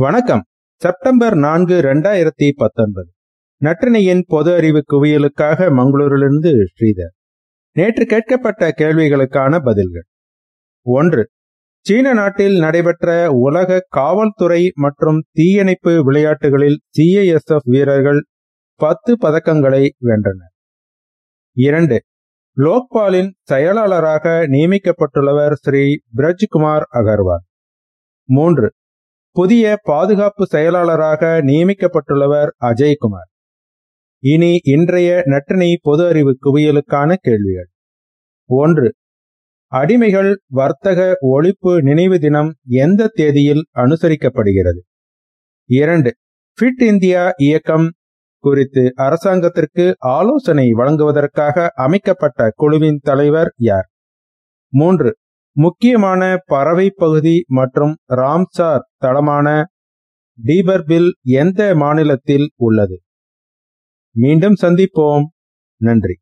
வணக்கம். செப்டம்பர் நான்கு இரண்டாயிரத்தி பத்தொன்பது. நற்றினையின் பொது அறிவு குவியலுக்காக மங்களூரிலிருந்து ஸ்ரீதர். நேற்று கேட்கப்பட்ட கேள்விகளுக்கான பதில்கள். ஒன்று சீன நாட்டில் நடைபெற்ற உலக காவல்துறை மற்றும் தீயணைப்பு விளையாட்டுகளில் சிஐஎஸ்எஃப் வீரர்கள் பத்து பதக்கங்களை வென்றனர். இரண்டு லோக்பாலின் செயலாளராக நியமிக்கப்பட்டுள்ளவர் ஸ்ரீ பிரஜ்குமார் அகர்வால். மூன்று புதிய பாதுகாப்பு செயலாளராக நியமிக்கப்பட்டுள்ளவர் அஜய்குமார். இனி இன்றைய நட்டினை பொது அறிவு குவியலுக்கான கேள்விகள். ஒன்று அடிமைகள் வர்த்தக ஒழிப்பு நினைவு தினம் எந்த தேதியில் அனுசரிக்கப்படுகிறது? இரண்டு ஃபிட் இந்தியா இயக்கம் குறித்து அரசாங்கத்திற்கு ஆலோசனை வழங்குவதற்காக அமைக்கப்பட்ட குழுவின் தலைவர் யார்? மூன்று முக்கியமான பறவை பகுதி மற்றும் ராம்சார் தளமான டீபர்பில் எந்த மாநிலத்தில் உள்ளது? மீண்டும் சந்திப்போம். நன்றி.